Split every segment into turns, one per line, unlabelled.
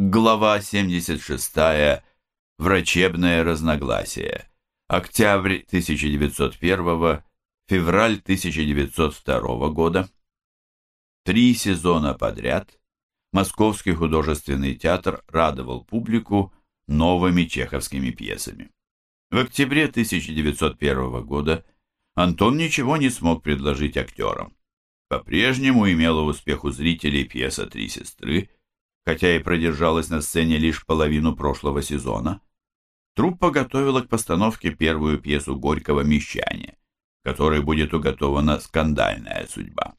Глава 76. Врачебное разногласие. Октябрь 1901, февраль 1902 года. Три сезона подряд Московский художественный театр радовал публику новыми чеховскими пьесами. В октябре 1901 года Антон ничего не смог предложить актерам. По-прежнему имела успех у зрителей пьеса «Три сестры», хотя и продержалась на сцене лишь половину прошлого сезона. Труппа готовила к постановке первую пьесу Горького «Мещане», которой будет уготована скандальная судьба.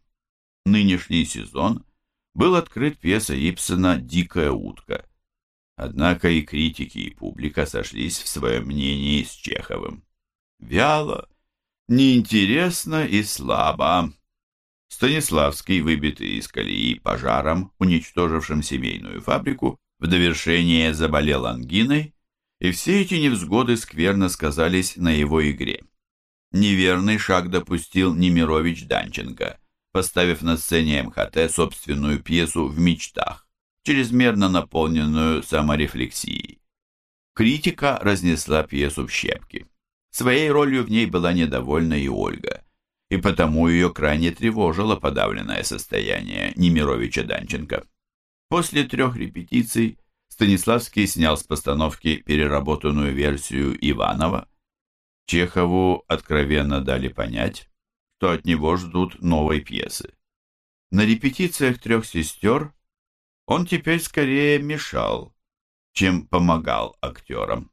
Нынешний сезон был открыт пьесой Ипсона «Дикая утка». Однако и критики, и публика сошлись в своем мнении с Чеховым. Вяло, неинтересно и слабо. Станиславский, выбитый из колеи пожаром, уничтожившим семейную фабрику, в довершение заболел ангиной, и все эти невзгоды скверно сказались на его игре. Неверный шаг допустил Немирович Данченко, поставив на сцене МХТ собственную пьесу «В мечтах», чрезмерно наполненную саморефлексией. Критика разнесла пьесу в щепки. Своей ролью в ней была недовольна и Ольга и потому ее крайне тревожило подавленное состояние Немировича Данченко. После трех репетиций Станиславский снял с постановки переработанную версию Иванова. Чехову откровенно дали понять, что от него ждут новой пьесы. На репетициях трех сестер он теперь скорее мешал, чем помогал актерам.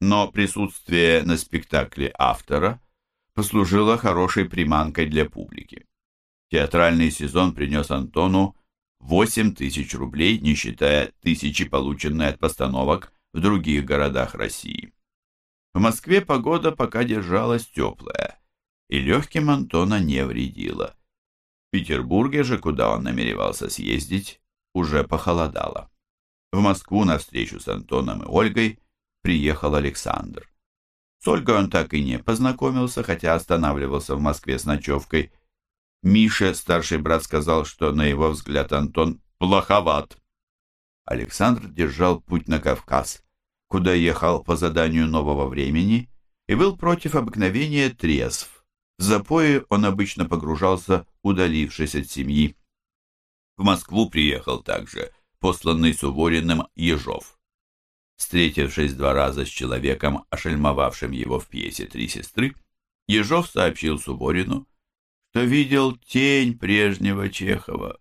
Но присутствие на спектакле автора послужила хорошей приманкой для публики. Театральный сезон принес Антону 8 тысяч рублей, не считая тысячи, полученной от постановок в других городах России. В Москве погода пока держалась теплая, и легким Антона не вредила. В Петербурге же, куда он намеревался съездить, уже похолодало. В Москву на встречу с Антоном и Ольгой приехал Александр. С Ольгой он так и не познакомился, хотя останавливался в Москве с ночевкой. Миша, старший брат, сказал, что, на его взгляд, Антон плоховат. Александр держал путь на Кавказ, куда ехал по заданию нового времени, и был против обыкновения трезв. В запое он обычно погружался, удалившись от семьи. В Москву приехал также посланный Сувориным Ежов. Встретившись два раза с человеком, ошельмовавшим его в пьесе «Три сестры», Ежов сообщил Суборину, что видел тень прежнего Чехова.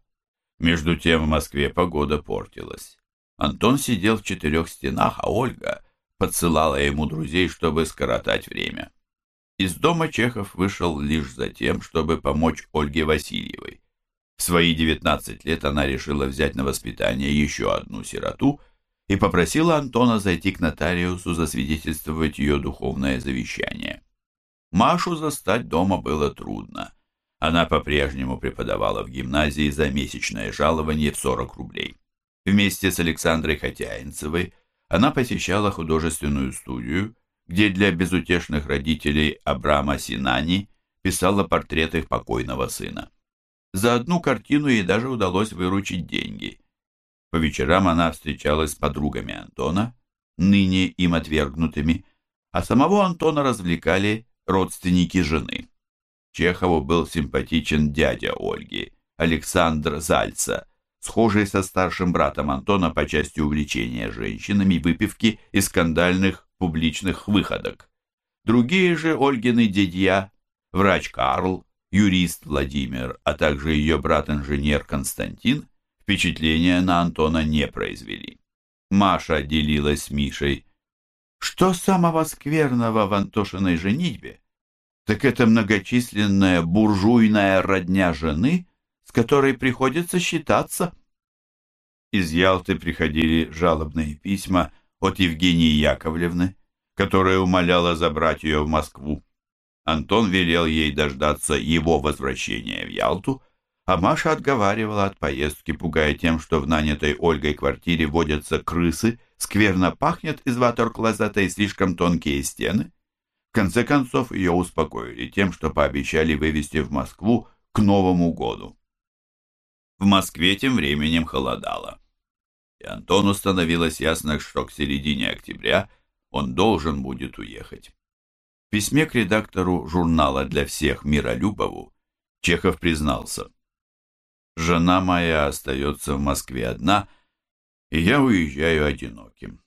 Между тем в Москве погода портилась. Антон сидел в четырех стенах, а Ольга подсылала ему друзей, чтобы скоротать время. Из дома Чехов вышел лишь за тем, чтобы помочь Ольге Васильевой. В свои 19 лет она решила взять на воспитание еще одну сироту – и попросила Антона зайти к нотариусу засвидетельствовать ее духовное завещание. Машу застать дома было трудно. Она по-прежнему преподавала в гимназии за месячное жалование в 40 рублей. Вместе с Александрой Хотяинцевой она посещала художественную студию, где для безутешных родителей Абрама Синани писала портреты покойного сына. За одну картину ей даже удалось выручить деньги. По вечерам она встречалась с подругами Антона, ныне им отвергнутыми, а самого Антона развлекали родственники жены. Чехову был симпатичен дядя Ольги, Александр Зальца, схожий со старшим братом Антона по части увлечения женщинами, выпивки и скандальных публичных выходок. Другие же Ольгины дядья, врач Карл, юрист Владимир, а также ее брат-инженер Константин, впечатления на Антона не произвели. Маша делилась с Мишей. Что самого скверного в Антошиной женитьбе? Так это многочисленная буржуйная родня жены, с которой приходится считаться. Из Ялты приходили жалобные письма от Евгении Яковлевны, которая умоляла забрать ее в Москву. Антон велел ей дождаться его возвращения в Ялту, а Маша отговаривала от поездки, пугая тем, что в нанятой Ольгой квартире водятся крысы, скверно пахнет из ватер-клозета и слишком тонкие стены. В конце концов, ее успокоили тем, что пообещали вывезти в Москву к Новому году. В Москве тем временем холодало. и Антону становилось ясно, что к середине октября он должен будет уехать. В письме к редактору журнала для всех Миролюбову Чехов признался. «Жена моя остается в Москве одна, и я уезжаю одиноким.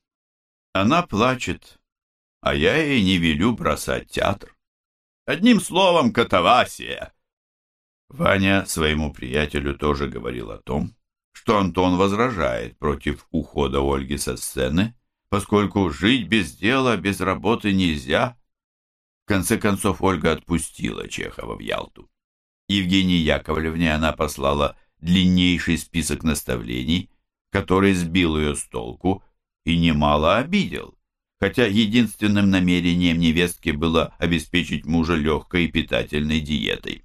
Она плачет, а я ей не велю бросать театр. Одним словом, катавасия!» Ваня своему приятелю тоже говорил о том, что Антон возражает против ухода Ольги со сцены, поскольку жить без дела, без работы нельзя. В конце концов Ольга отпустила Чехова в Ялту. Евгении Яковлевне она послала длиннейший список наставлений, который сбил ее с толку и немало обидел, хотя единственным намерением невестки было обеспечить мужа легкой и питательной диетой.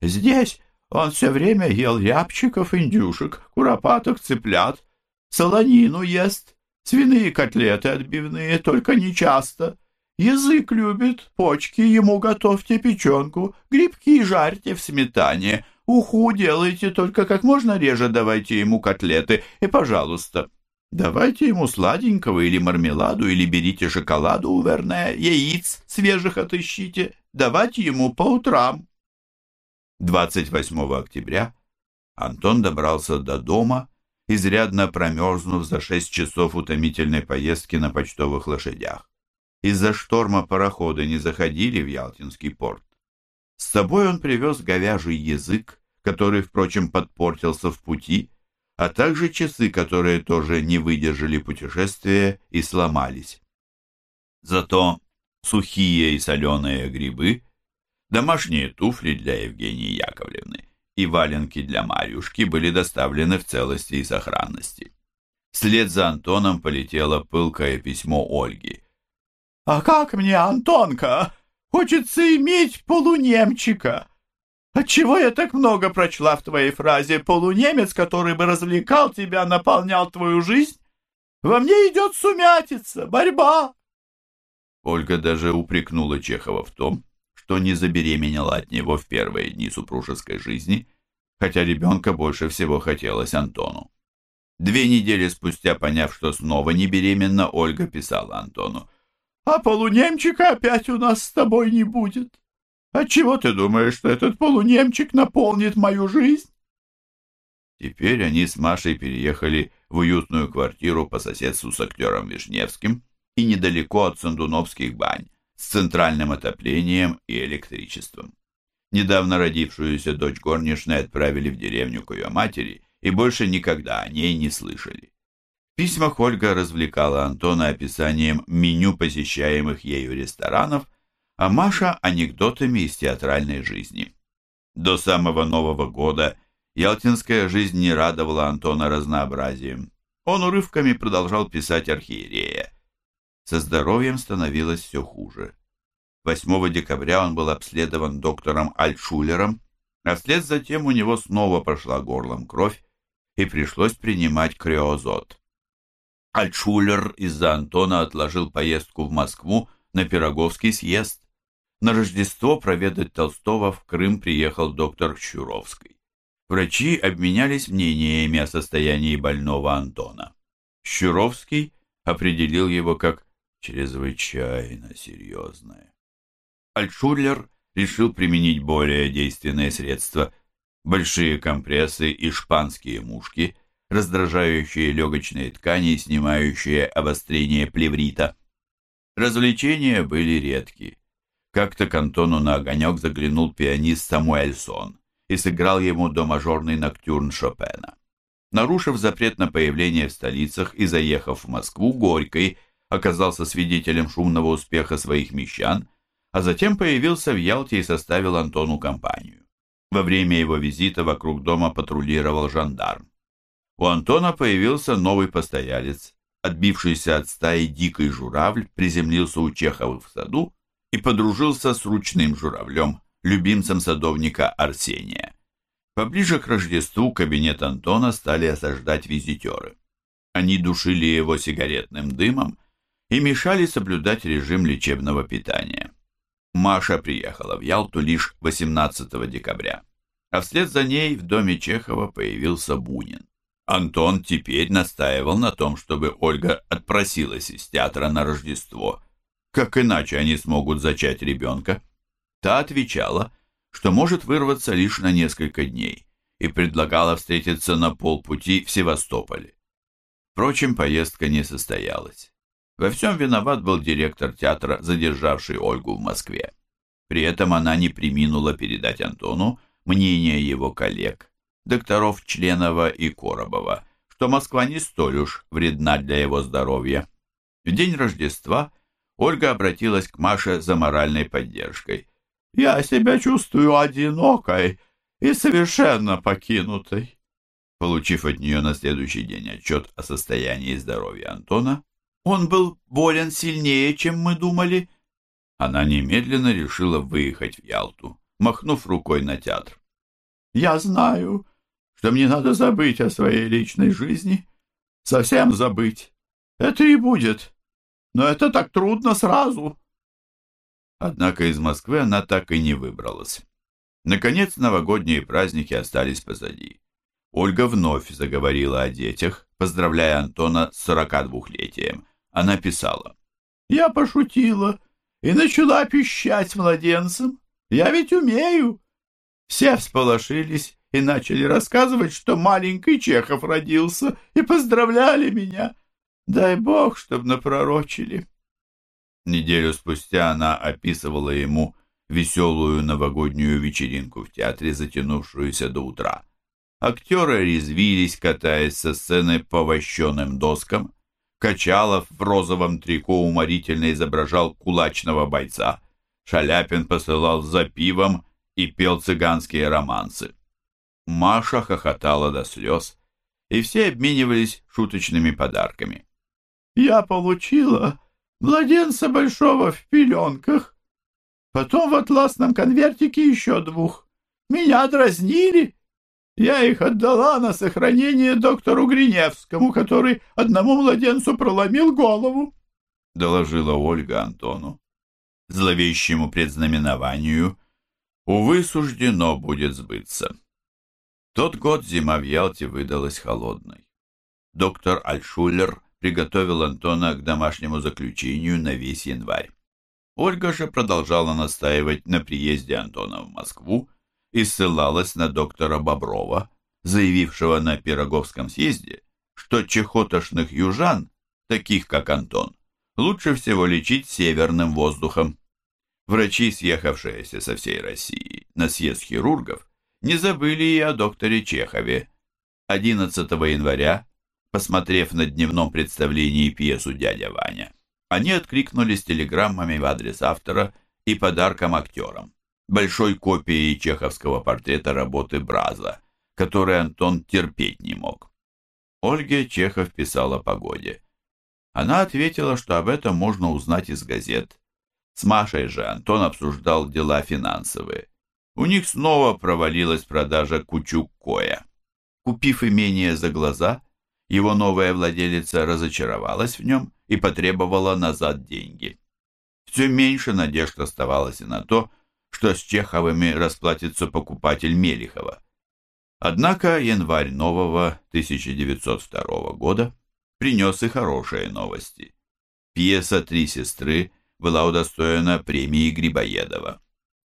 «Здесь он все время ел рябчиков, индюшек, куропаток, цыплят, солонину ест, свиные котлеты отбивные, только не часто. Язык любит, почки ему готовьте печенку, грибки жарьте в сметане, уху делайте, только как можно реже давайте ему котлеты, и, пожалуйста, давайте ему сладенького или мармеладу, или берите шоколаду у Верне, яиц свежих отыщите, давайте ему по утрам.
28 октября Антон добрался до дома, изрядно промерзнув за шесть часов утомительной поездки на почтовых лошадях. Из-за шторма пароходы не заходили в Ялтинский порт. С собой он привез говяжий язык, который, впрочем, подпортился в пути, а также часы, которые тоже не выдержали путешествия и сломались. Зато сухие и соленые грибы Домашние туфли для Евгении Яковлевны и валенки для Марюшки были доставлены в целости и сохранности. Вслед за Антоном полетело пылкое письмо Ольги.
«А как мне, Антонка? Хочется иметь полунемчика. Отчего я так много прочла в твоей фразе «полунемец, который бы развлекал тебя, наполнял твою жизнь»? Во мне идет сумятица, борьба».
Ольга даже упрекнула Чехова в том, что не забеременела от него в первые дни супружеской жизни, хотя ребенка больше всего хотелось Антону. Две недели спустя, поняв, что снова не беременна, Ольга писала Антону.
«А полунемчика опять у нас с тобой не будет. Отчего ты думаешь, что этот полунемчик наполнит мою жизнь?»
Теперь они с Машей переехали в уютную квартиру по соседству с актером Вишневским и недалеко от Сандуновских бань, с центральным отоплением и электричеством. Недавно родившуюся дочь горничной отправили в деревню к ее матери и больше никогда о ней не слышали. В письмах Ольга развлекала Антона описанием меню посещаемых ею ресторанов, а Маша – анекдотами из театральной жизни. До самого Нового года ялтинская жизнь не радовала Антона разнообразием. Он урывками продолжал писать архиерея. Со здоровьем становилось все хуже. 8 декабря он был обследован доктором Альтшулером, а вслед за тем у него снова прошла горлом кровь, и пришлось принимать криозот. Альтшулер из-за Антона отложил поездку в Москву на Пироговский съезд. На Рождество проведать Толстого в Крым приехал доктор Щуровский. Врачи обменялись мнениями о состоянии больного Антона. Щуровский определил его как чрезвычайно серьезное. Альтшулер решил применить более действенные средства – большие компрессы и шпанские мушки, раздражающие легочные ткани и снимающие обострение плеврита. Развлечения были редки. Как-то к Антону на огонек заглянул пианист Самуэльсон и сыграл ему до мажорный ноктюрн Шопена. Нарушив запрет на появление в столицах и заехав в Москву, Горькой – оказался свидетелем шумного успеха своих мещан, а затем появился в Ялте и составил Антону компанию. Во время его визита вокруг дома патрулировал жандарм. У Антона появился новый постоялец. Отбившийся от стаи дикий журавль приземлился у Чехова в саду и подружился с ручным журавлем, любимцем садовника Арсения. Поближе к Рождеству кабинет Антона стали осаждать визитеры. Они душили его сигаретным дымом и мешали соблюдать режим лечебного питания. Маша приехала в Ялту лишь 18 декабря, а вслед за ней в доме Чехова появился Бунин. Антон теперь настаивал на том, чтобы Ольга отпросилась из театра на Рождество. Как иначе они смогут зачать ребенка? Та отвечала, что может вырваться лишь на несколько дней, и предлагала встретиться на полпути в Севастополе. Впрочем, поездка не состоялась. Во всем виноват был директор театра, задержавший Ольгу в Москве. При этом она не приминула передать Антону мнение его коллег, докторов Членова и Коробова, что Москва не столь уж вредна для его здоровья. В день Рождества Ольга обратилась к Маше за моральной поддержкой.
«Я себя чувствую одинокой и совершенно покинутой».
Получив от нее на следующий день отчет о состоянии здоровья Антона, он был болен сильнее, чем мы думали. Она немедленно решила выехать в Ялту, махнув рукой на театр.
«Я знаю, что мне надо забыть о своей личной жизни, совсем забыть. Это и будет, но это так трудно сразу».
Однако из Москвы она так и не выбралась. Наконец новогодние праздники остались позади. Ольга вновь заговорила о детях, поздравляя Антона с 42-летием. Она писала.
«Я пошутила и начала пищать младенцем. Я ведь умею». Все всполошились и начали рассказывать, что маленький Чехов родился, и поздравляли меня. Дай бог, чтоб напророчили.
Неделю спустя она описывала ему веселую новогоднюю вечеринку в театре, затянувшуюся до утра. Актеры резвились, катаясь со сцены по вощеным доскам. Качалов в розовом трико уморительно изображал кулачного бойца. Шаляпин посылал за пивом и пел цыганские романсы. Маша хохотала до слез, и все обменивались шуточными подарками.
«Я получила младенца большого в пеленках, потом в атласном конвертике еще двух. Меня дразнили, я их отдала на сохранение доктору Гриневскому, который одному младенцу проломил голову, —
доложила Ольга Антону. Зловещему предзнаменованию, увы, суждено будет сбыться. Тот год зима в Ялте выдалась холодной. Доктор Альшулер приготовил Антона к домашнему заключению на весь январь. Ольга же продолжала настаивать на приезде Антона в Москву, и ссылалась на доктора Боброва, заявившего на Пироговском съезде, что чехотошных южан, таких как Антон, лучше всего лечить северным воздухом. Врачи, съехавшиеся со всей России на съезд хирургов, не забыли и о докторе Чехове. 11 января, посмотрев на дневном представлении пьесу «Дядя Ваня», они откликнулись телеграммами в адрес автора и подарком актерам большой копией чеховского портрета работы Браза, который Антон терпеть не мог. Ольге Чехов писал о погоде. Она ответила, что об этом можно узнать из газет. С Машей же Антон обсуждал дела финансовые. У них снова провалилась продажа Кучук-Коя. Купив имение за глаза, его новая владелица разочаровалась в нем и потребовала назад деньги. Все меньше надежд оставалось и на то, что с Чеховыми расплатится покупатель Мелихова. Однако январь нового 1902 года принес и хорошие новости. Пьеса «Три сестры» была удостоена премии Грибоедова.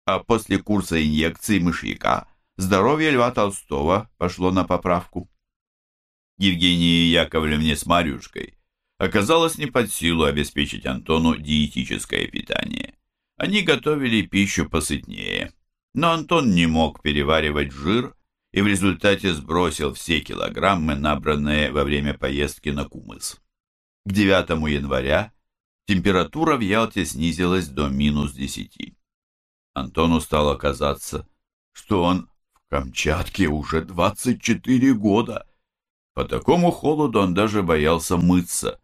А после курса инъекций мышьяка здоровье Льва Толстого пошло на поправку. Евгении Яковлевне с Марюшкой оказалось не под силу обеспечить Антону диетическое питание. Они готовили пищу посытнее, но Антон не мог переваривать жир и в результате сбросил все килограммы, набранные во время поездки на Кумыс. К 9 января температура в Ялте снизилась до минус 10. Антону стало казаться, что он в Камчатке уже 24 года. По такому холоду он даже боялся мыться.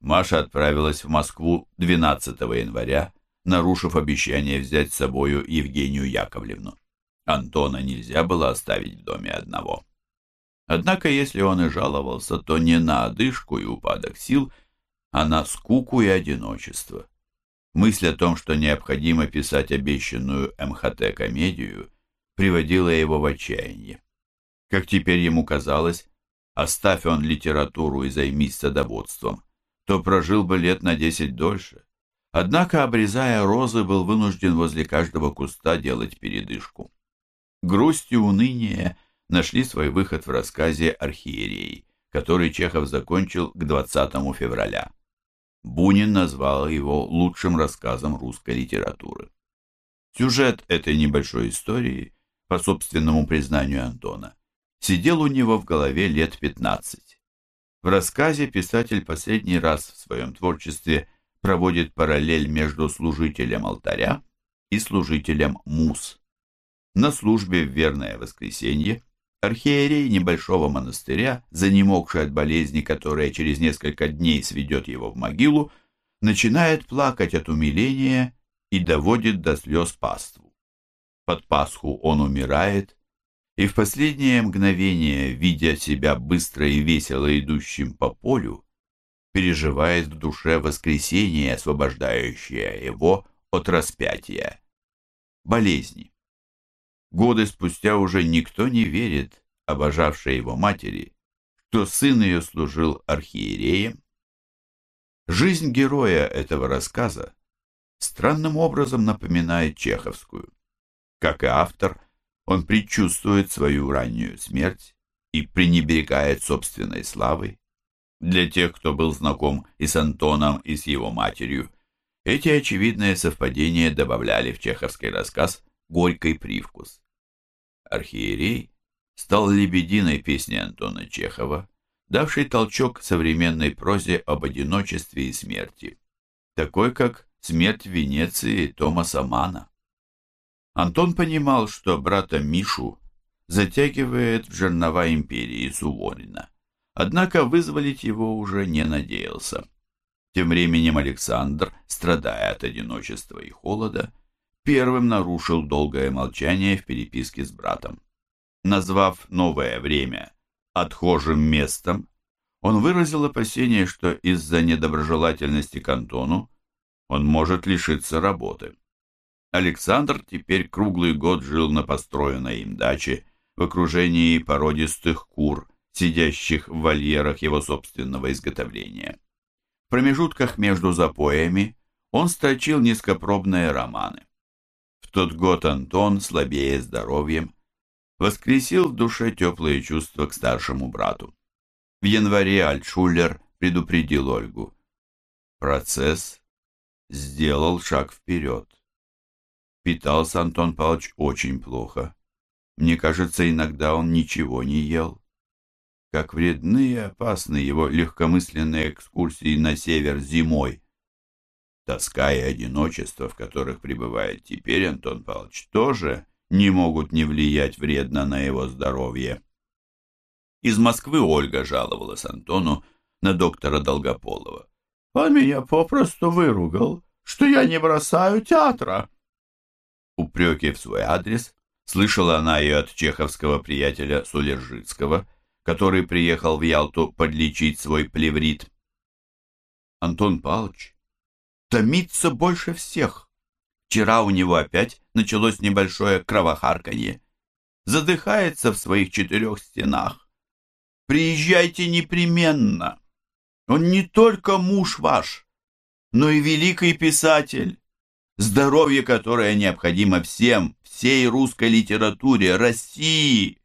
Маша отправилась в Москву 12 января, нарушив обещание взять с собою Евгению Яковлевну. Антона нельзя было оставить в доме одного. Однако, если он и жаловался, то не на одышку и упадок сил, а на скуку и одиночество. Мысль о том, что необходимо писать обещанную МХТ-комедию, приводила его в отчаяние. Как теперь ему казалось, Оставь он литературу и займись садоводством, то прожил бы лет на десять дольше. Однако, обрезая розы, был вынужден возле каждого куста делать передышку. Грусть и уныние нашли свой выход в рассказе «Архиерей», который Чехов закончил к 20 февраля. Бунин назвал его лучшим рассказом русской литературы. Сюжет этой небольшой истории, по собственному признанию Антона, сидел у него в голове лет 15. В рассказе писатель последний раз в своем творчестве проводит параллель между служителем алтаря и служителем мус. На службе в верное воскресенье архиерей небольшого монастыря, занемогший от болезни, которая через несколько дней сведет его в могилу, начинает плакать от умиления и доводит до слез паству. Под Пасху он умирает, и в последнее мгновение, видя себя быстро и весело идущим по полю, переживает в душе воскресение, освобождающее его от распятия, болезни. Годы спустя уже никто не верит, обожавшей его матери, что сын ее служил архиереем. Жизнь героя этого рассказа странным образом напоминает чеховскую. Как и автор, он предчувствует свою раннюю смерть и пренебрегает собственной славой. Для тех, кто был знаком и с Антоном, и с его матерью, эти очевидные совпадения добавляли в чеховский рассказ горький привкус архиерей стал лебединой песни Антона Чехова, давшей толчок современной прозе об одиночестве и смерти, такой как «Смерть в Венеции» Томаса Мана. Антон понимал, что брата Мишу затягивает в жернова империи Суворина, однако вызволить его уже не надеялся. Тем временем Александр, страдая от одиночества и холода, первым нарушил долгое молчание в переписке с братом. Назвав новое время отхожим местом, он выразил опасение, что из-за недоброжелательности к Антону он может лишиться работы. Александр теперь круглый год жил на построенной им даче в окружении породистых кур, сидящих в вольерах его собственного изготовления. В промежутках между запоями он строчил низкопробные романы тот год Антон, слабее здоровьем, воскресил в душе теплые чувства к старшему брату. В январе Альтшулер предупредил Ольгу. Процесс сделал шаг вперед. Питался Антон Павлович очень плохо. Мне кажется, иногда он ничего не ел. Как вредны и опасны его легкомысленные экскурсии на север зимой. Тоска и одиночество, в которых пребывает теперь Антон Павлович, тоже не могут не влиять вредно на его здоровье. Из Москвы Ольга жаловалась Антону на доктора Долгополова.
«Он меня попросту выругал, что я не бросаю театра».
Упреки в свой адрес слышала она и от чеховского приятеля Сулержицкого, который приехал в Ялту подлечить свой плеврит. Антон Павлович томится больше всех. Вчера у него опять началось небольшое кровохарканье. Задыхается в своих четырех стенах. Приезжайте непременно. Он не только муж ваш, но и великий писатель. Здоровье, которое необходимо всем, всей русской литературе, России.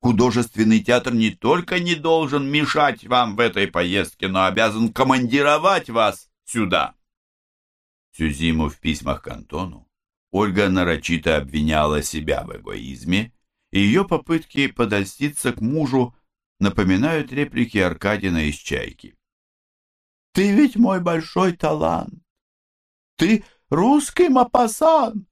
Художественный театр не только не должен мешать вам в этой поездке, но обязан командировать вас сюда. Всю зиму в письмах к Антону Ольга нарочито обвиняла себя в эгоизме, и ее попытки подольститься к мужу напоминают реплики Аркадина из «Чайки».
«Ты ведь мой большой талант! Ты русский мапасан!»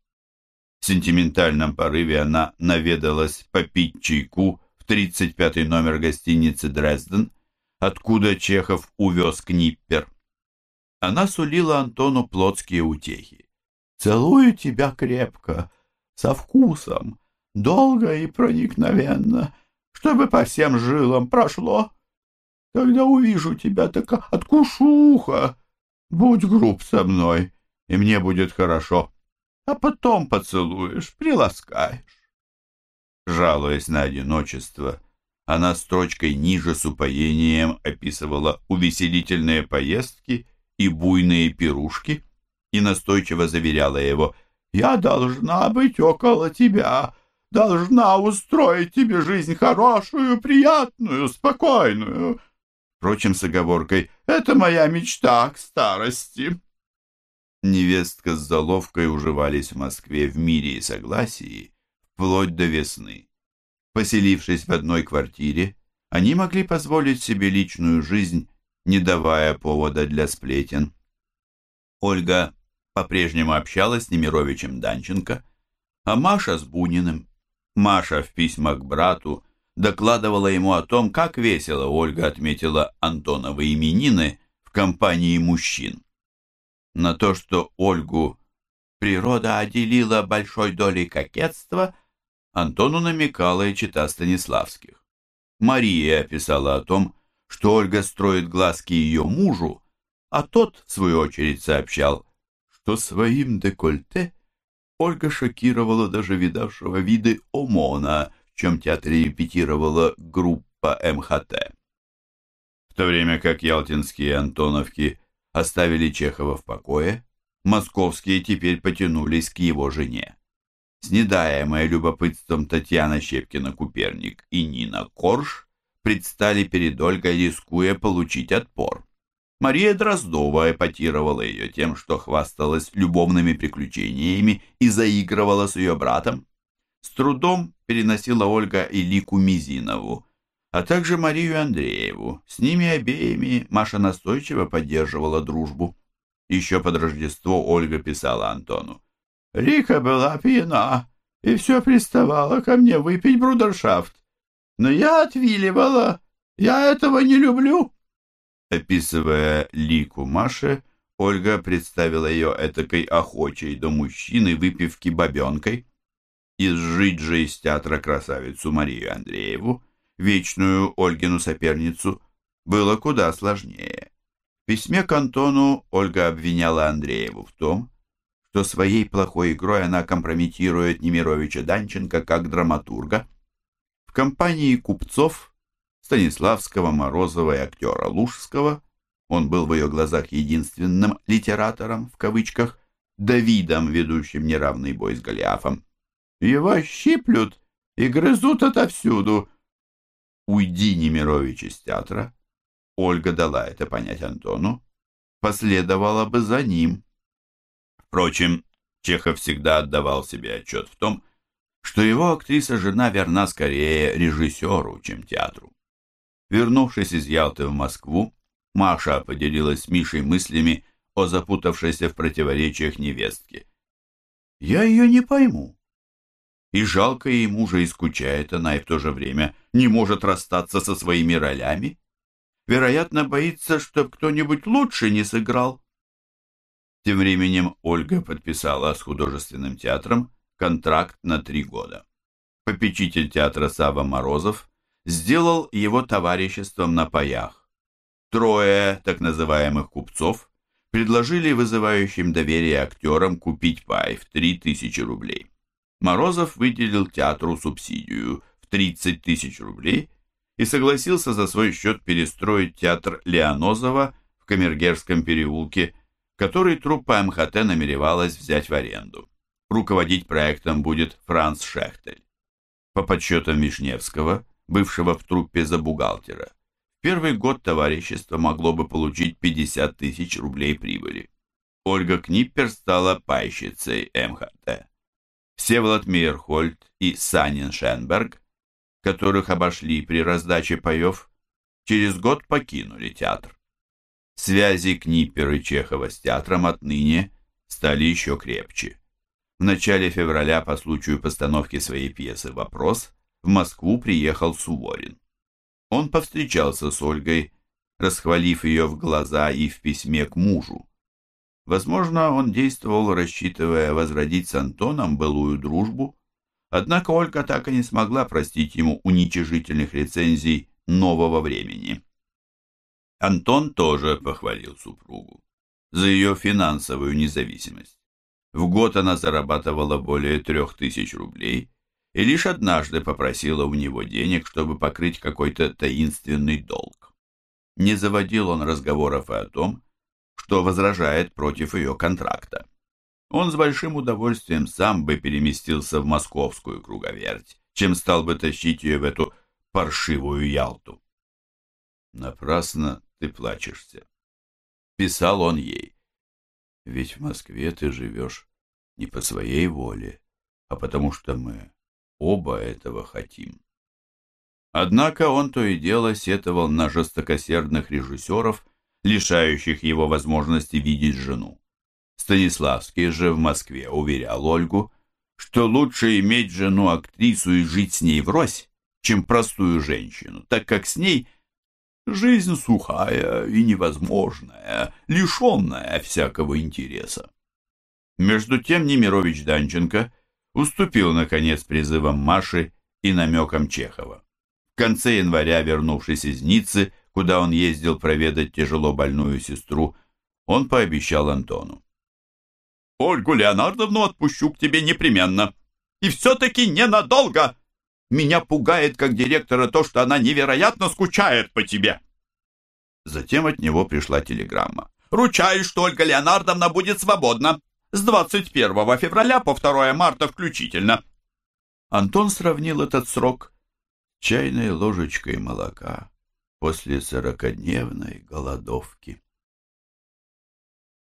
В сентиментальном порыве она наведалась попить чайку в 35-й номер гостиницы «Дрезден», откуда Чехов увез Книппер она сулила Антону плотские утехи.
«Целую тебя крепко, со вкусом, долго и проникновенно, чтобы по всем жилам прошло. Когда увижу тебя, так откушу ухо. Будь груб со мной, и мне будет хорошо. А потом поцелуешь, приласкаешь».
Жалуясь на одиночество, Она строчкой ниже с упоением описывала увеселительные поездки и буйные пирушки и настойчиво заверяла его «Я должна быть около тебя, должна устроить тебе жизнь хорошую, приятную, спокойную». Впрочем, с оговоркой «Это моя мечта к старости». Невестка с заловкой уживались в Москве в мире и согласии вплоть до весны. Поселившись в одной квартире, они могли позволить себе личную жизнь, не давая повода для сплетен. Ольга по-прежнему общалась с Немировичем Данченко, а Маша с Буниным. Маша в письмах к брату докладывала ему о том, как весело Ольга отметила Антоновы именины в компании мужчин на то, что Ольгу природа отделила большой долей кокетства, Антону намекала и чита Станиславских. Мария писала о том, что Ольга строит глазки ее мужу, а тот, в свою очередь, сообщал, что своим декольте Ольга шокировала даже видавшего виды ОМОНа, в чем театре репетировала группа МХТ. В то время как ялтинские антоновки оставили Чехова в покое, московские теперь потянулись к его жене. Снедаемая любопытством Татьяна Щепкина-Куперник и Нина Корж предстали перед Ольгой, рискуя получить отпор. Мария Дроздова эпатировала ее тем, что хвасталась любовными приключениями и заигрывала с ее братом. С трудом переносила Ольга и Лику Мизинову, а также Марию Андрееву. С ними обеими Маша настойчиво поддерживала дружбу. Еще под Рождество Ольга писала Антону. «Рика была пьяна и все приставала ко мне выпить брудершафт. Но я отвиливала. Я этого не люблю». Описывая Лику Маше, Ольга представила ее этакой охочей до мужчины выпивки бабенкой. Изжить же из театра красавицу Марию Андрееву вечную Ольгину соперницу, было куда сложнее. В письме к Антону Ольга обвиняла Андрееву в том, что своей плохой игрой она компрометирует Немировича Данченко как драматурга. Компании купцов Станиславского, Морозова и актера Лужского он был в ее глазах единственным «литератором» в кавычках, Давидом, ведущим неравный бой с Голиафом. Его щиплют и грызут отовсюду, «Уйди, Немирович, из театра», Ольга дала это понять Антону, последовала бы за ним. Впрочем, Чехов всегда отдавал себе отчет в том, что его актриса-жена верна скорее режиссеру, чем театру. Вернувшись из Ялты в Москву, Маша поделилась с Мишей мыслями о запутавшейся в противоречиях невестке. «Я ее не пойму. И жалко ей мужа, и скучает она, и в то же время не может расстаться со своими ролями. Вероятно, боится, чтоб кто-нибудь лучше не сыграл. Тем временем Ольга подписала с художественным театром контракт на три года. Попечитель театра Сава Морозов сделал его товариществом на паях. Трое так называемых купцов предложили вызывающим доверие актерам купить пай в 3000 рублей. Морозов выделил театру субсидию в 30 тысяч рублей и согласился за свой счет перестроить театр Леонозова в Камергерском переулке, который труппа МХТ намеревалась взять в аренду. Руководить проектом будет Франц Шехтель. По подсчетам Вишневского, бывшего в труппе за бухгалтера, в первый год товарищество могло бы получить 50 тысяч рублей прибыли. Ольга Книппер стала пайщицей МХТ. Всеволод Мейерхольд и Санин Шенберг, которых обошли при раздаче паев, через год покинули театр. Связи Книпера и Чехова с театром отныне стали еще крепче. В начале февраля по случаю постановки своей пьесы «Вопрос» в Москву приехал Суворин. Он повстречался с Ольгой, расхвалив ее в глаза и в письме к мужу. Возможно, он действовал, рассчитывая возродить с Антоном былую дружбу, однако Ольга так и не смогла простить ему уничижительных рецензий нового времени. Антон тоже похвалил супругу за ее финансовую независимость. В год она зарабатывала более трех тысяч рублей и лишь однажды попросила у него денег, чтобы покрыть какой-то таинственный долг. Не заводил он разговоров и о том, что возражает против ее контракта. Он с большим удовольствием сам бы переместился в московскую круговерть, чем стал бы тащить ее в эту паршивую Ялту. Напрасно ты плачешься. Писал он ей. Ведь в Москве ты живешь не по своей воле, а потому что мы оба этого хотим. Однако он то и дело сетовал на жестокосердных режиссеров, лишающих его возможности видеть жену. Станиславский же в Москве уверял Ольгу, что лучше иметь жену-актрису и жить с ней врозь, чем простую женщину, так как с ней жизнь сухая и невозможная, лишенная всякого интереса. Между тем Немирович Данченко уступил, наконец, призывам Маши и намекам Чехова. В конце января, вернувшись из Ниццы, куда он ездил проведать тяжело больную сестру, он пообещал Антону. «Ольгу Леонардовну отпущу к тебе непременно. И все-таки ненадолго. Меня пугает, как директора, то, что она невероятно скучает по тебе». Затем от него пришла телеграмма. «Ручаюсь, что Ольга Леонардовна будет свободна с 21 февраля по 2 марта включительно». Антон сравнил этот срок чайной ложечкой молока после сорокодневной голодовки.